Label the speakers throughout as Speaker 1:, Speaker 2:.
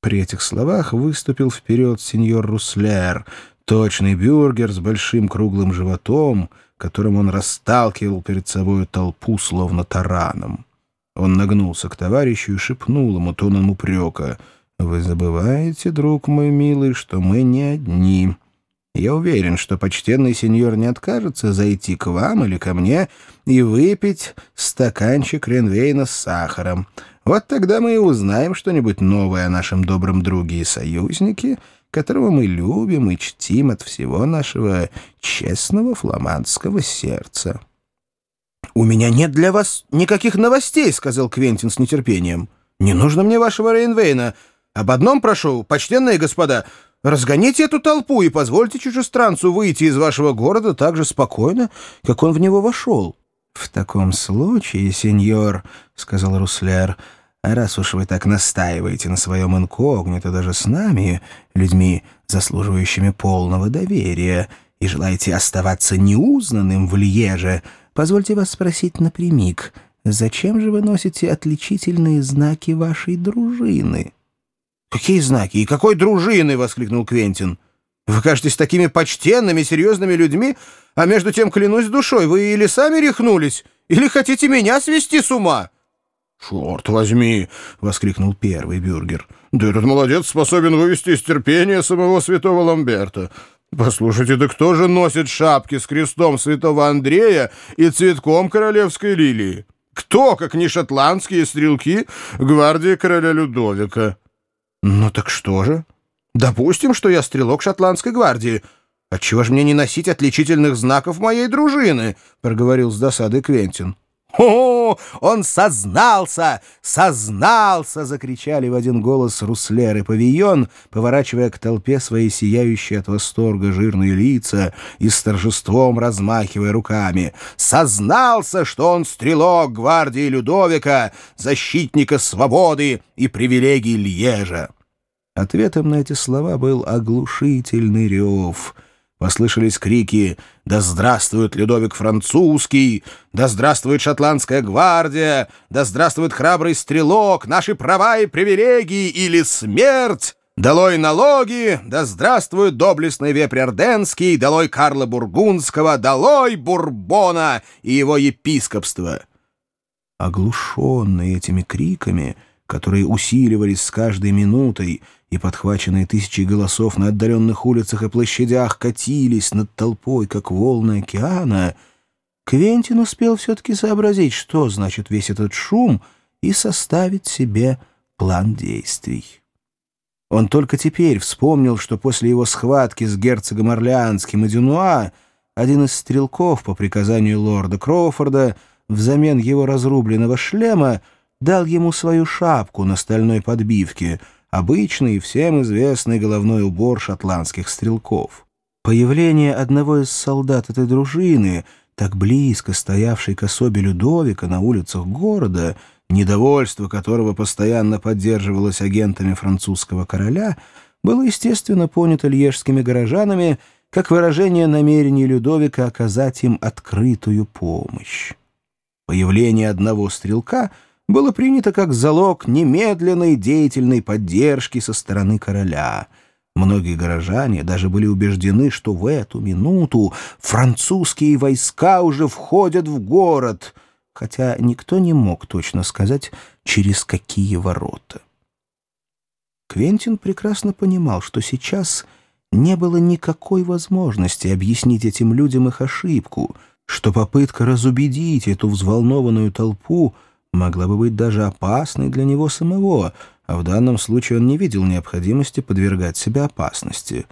Speaker 1: При этих словах выступил вперед сеньор Руслер, точный бюргер с большим круглым животом, которым он расталкивал перед собой толпу, словно тараном. Он нагнулся к товарищу и шепнул ему тоном упрека. «Вы забываете, друг мой милый, что мы не одни. Я уверен, что почтенный сеньор не откажется зайти к вам или ко мне и выпить стаканчик Ренвейна с сахаром. Вот тогда мы и узнаем что-нибудь новое о нашем добром друге и союзнике, которого мы любим и чтим от всего нашего честного фламандского сердца». «У меня нет для вас никаких новостей», — сказал Квентин с нетерпением. «Не нужно мне вашего Рейнвейна. Об одном прошу, почтенные господа, разгоните эту толпу и позвольте чужестранцу выйти из вашего города так же спокойно, как он в него вошел». «В таком случае, сеньор», — сказал Русляр, — «раз уж вы так настаиваете на своем инкогнито даже с нами, людьми, заслуживающими полного доверия, и желаете оставаться неузнанным в Льеже, — Позвольте вас спросить напрямик, зачем же вы носите отличительные знаки вашей дружины?»
Speaker 2: «Какие знаки? И какой дружины?» — воскликнул Квентин. «Вы кажетесь такими почтенными, серьезными людьми, а между тем, клянусь душой, вы или сами рехнулись, или хотите меня свести с ума?»
Speaker 1: «Черт возьми!» — воскликнул первый бюргер. «Да этот молодец способен вывести из терпения самого святого Ламберта. Послушайте, да кто же носит шапки с крестом святого Андрея и цветком королевской лилии? Кто, как не шотландские стрелки гвардии короля Людовика?
Speaker 2: Ну так что же? Допустим, что я стрелок шотландской гвардии. Отчего же мне не носить отличительных знаков моей дружины? Проговорил с досадой Квентин. «О, он сознался! Сознался!» — закричали в один голос Руслер и Павион, поворачивая к толпе свои сияющие от восторга жирные лица и с торжеством размахивая руками. «Сознался, что он стрелок гвардии Людовика, защитника свободы и привилегий Льежа!»
Speaker 1: Ответом на эти слова был оглушительный рев — Послышались крики «Да здравствует Людовик Французский! Да здравствует Шотландская гвардия! Да здравствует храбрый стрелок! Наши права и привилегии или смерть! Долой налоги! Да здравствует доблестный вепрь Орденский! Долой Карла Бургундского! Долой Бурбона и его епископство!» Оглушенный этими криками, которые усиливались с каждой минутой, и, подхваченные тысячи голосов на отдаленных улицах и площадях, катились над толпой, как волны океана, Квентин успел все-таки сообразить, что значит весь этот шум, и составить себе план действий. Он только теперь вспомнил, что после его схватки с герцогом Орлеанским и Дюнуа один из стрелков по приказанию лорда Кроуфорда взамен его разрубленного шлема дал ему свою шапку на стальной подбивке — обычный и всем известный головной убор шотландских стрелков. Появление одного из солдат этой дружины, так близко стоявшей к особе Людовика на улицах города, недовольство которого постоянно поддерживалось агентами французского короля, было, естественно, понято льежскими горожанами как выражение намерений Людовика оказать им открытую помощь. Появление одного стрелка — было принято как залог немедленной деятельной поддержки со стороны короля. Многие горожане даже были убеждены, что в эту минуту французские войска уже входят в город, хотя никто не мог точно сказать, через какие ворота. Квентин прекрасно понимал, что сейчас не было никакой возможности объяснить этим людям их ошибку, что попытка разубедить эту взволнованную толпу — могла бы быть даже опасной для него самого, а в данном случае он не видел необходимости подвергать себя опасности.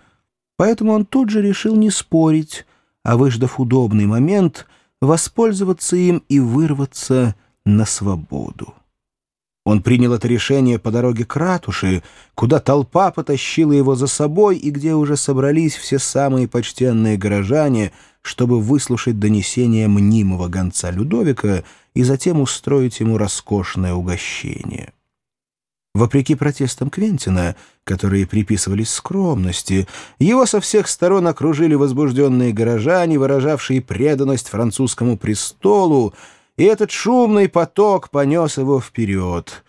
Speaker 1: Поэтому он тут же решил не спорить, а, выждав удобный момент, воспользоваться им и вырваться на свободу. Он принял это решение по дороге к ратуше, куда толпа потащила его за собой и где уже собрались все самые почтенные горожане, чтобы выслушать донесение мнимого гонца Людовика и затем устроить ему роскошное угощение. Вопреки протестам Квентина, которые приписывались скромности, его со всех сторон окружили возбужденные горожане, выражавшие преданность французскому престолу, и этот шумный поток понес его вперед.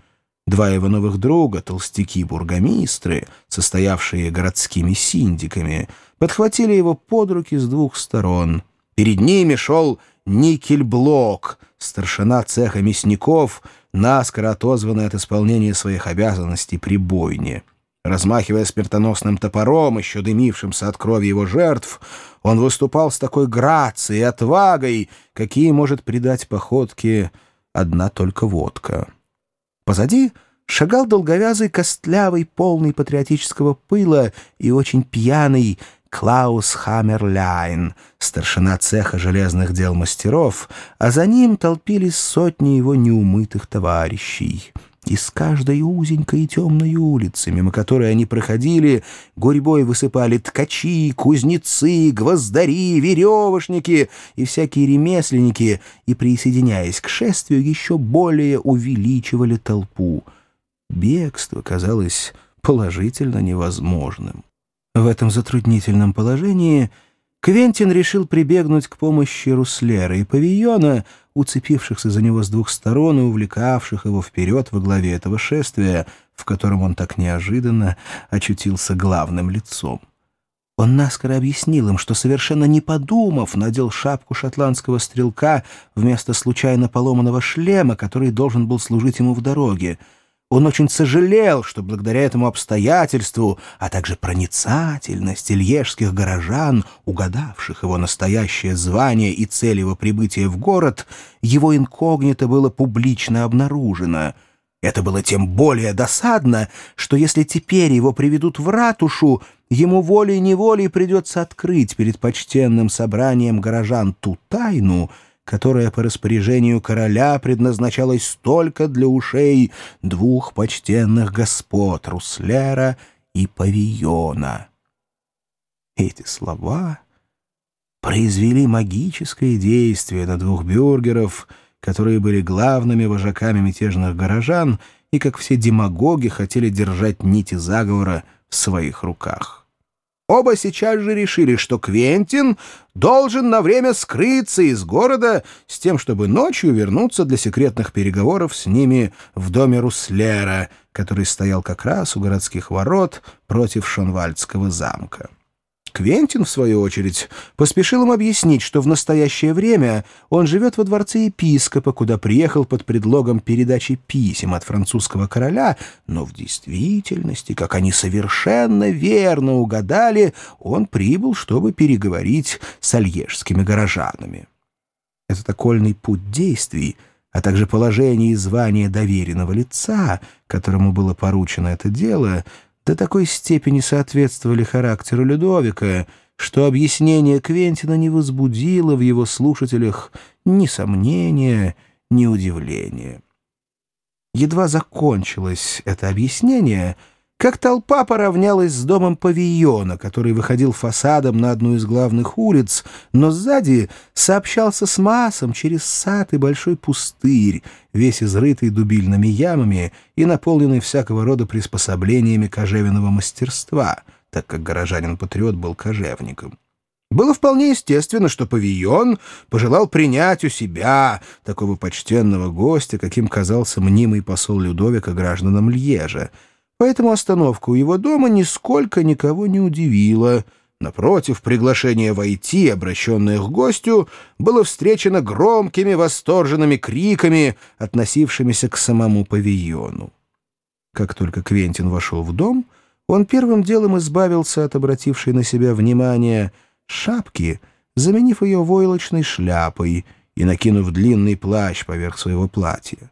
Speaker 1: Два его новых друга, толстяки-бургомистры, состоявшие городскими синдиками, подхватили его под руки с двух сторон. Перед ними шел Никельблок, старшина цеха мясников, наскоро отозванный от исполнения своих обязанностей при бойне. Размахивая смертоносным топором, еще дымившимся от крови его жертв, он выступал с такой грацией и отвагой, какие может придать походке одна только водка. Позади шагал долговязый, костлявый, полный патриотического пыла и очень пьяный Клаус Хаммерляйн, старшина цеха железных дел мастеров, а за ним толпились сотни его неумытых товарищей — из каждой узенькой и темной улицы, мимо которой они проходили, гурьбой высыпали ткачи, кузнецы, гвоздари, веревошники и всякие ремесленники, и, присоединяясь к шествию, еще более увеличивали толпу. Бегство казалось положительно невозможным. В этом затруднительном положении Квентин решил прибегнуть к помощи Руслера и Павиона, уцепившихся за него с двух сторон и увлекавших его вперед во главе этого шествия, в котором он так неожиданно очутился главным лицом. Он наскоро объяснил им, что, совершенно не подумав, надел шапку шотландского стрелка вместо случайно поломанного шлема, который должен был служить ему в дороге — он очень сожалел, что благодаря этому обстоятельству, а также проницательности льежских горожан, угадавших его настоящее звание и цель его прибытия в город, его инкогнито было публично обнаружено. Это было тем более досадно, что если теперь его приведут в ратушу, ему волей-неволей придется открыть перед почтенным собранием горожан ту тайну — которая по распоряжению короля предназначалась только для ушей двух почтенных господ Руслера и Павиона. Эти слова произвели магическое действие на двух бюргеров, которые были главными вожаками мятежных горожан и, как все демагоги, хотели держать нити заговора в своих руках. Оба сейчас же решили, что Квентин должен на время скрыться из города с тем, чтобы ночью вернуться для секретных переговоров с ними в доме Руслера, который стоял как раз у городских ворот против Шонвальдского замка. Квентин, в свою очередь, поспешил им объяснить, что в настоящее время он живет во дворце епископа, куда приехал под предлогом передачи писем от французского короля, но в действительности, как они совершенно верно угадали, он прибыл, чтобы переговорить с альежскими горожанами. Этот окольный путь действий — а также положение и звание доверенного лица, которому было поручено это дело, до такой степени соответствовали характеру Людовика, что объяснение Квентина не возбудило в его слушателях ни сомнения, ни удивления. Едва закончилось это объяснение — как толпа поравнялась с домом павильона, который выходил фасадом на одну из главных улиц, но сзади сообщался с массом через сад и большой пустырь, весь изрытый дубильными ямами и наполненный всякого рода приспособлениями кожевенного мастерства, так как горожанин-патриот был кожевником. Было вполне естественно, что павильон пожелал принять у себя такого почтенного гостя, каким казался мнимый посол Людовика гражданам Льежа, Поэтому остановка у его дома нисколько никого не удивила. Напротив, приглашение войти, обращенное к гостю, было встречено громкими восторженными криками, относившимися к самому павильону. Как только Квентин вошел в дом, он первым делом избавился от обратившей на себя внимание шапки, заменив ее войлочной шляпой и накинув длинный плащ поверх своего платья.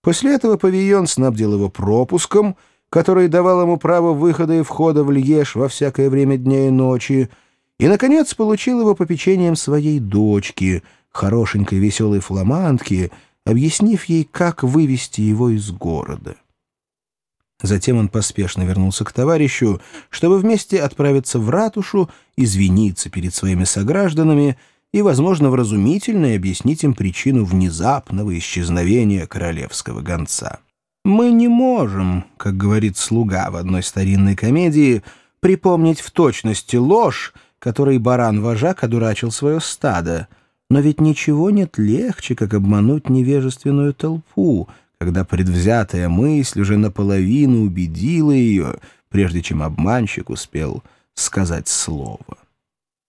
Speaker 1: После этого павильон снабдил его пропуском — который давал ему право выхода и входа в Льеж во всякое время дня и ночи, и, наконец, получил его попечением своей дочки, хорошенькой веселой фламандки, объяснив ей, как вывести его из города. Затем он поспешно вернулся к товарищу, чтобы вместе отправиться в ратушу, извиниться перед своими согражданами и, возможно, вразумительно объяснить им причину внезапного исчезновения королевского гонца. Мы не можем, как говорит слуга в одной старинной комедии, припомнить в точности ложь, которой баран-вожак одурачил свое стадо. Но ведь ничего нет легче, как обмануть невежественную толпу, когда предвзятая мысль уже наполовину убедила ее, прежде чем обманщик успел сказать слово.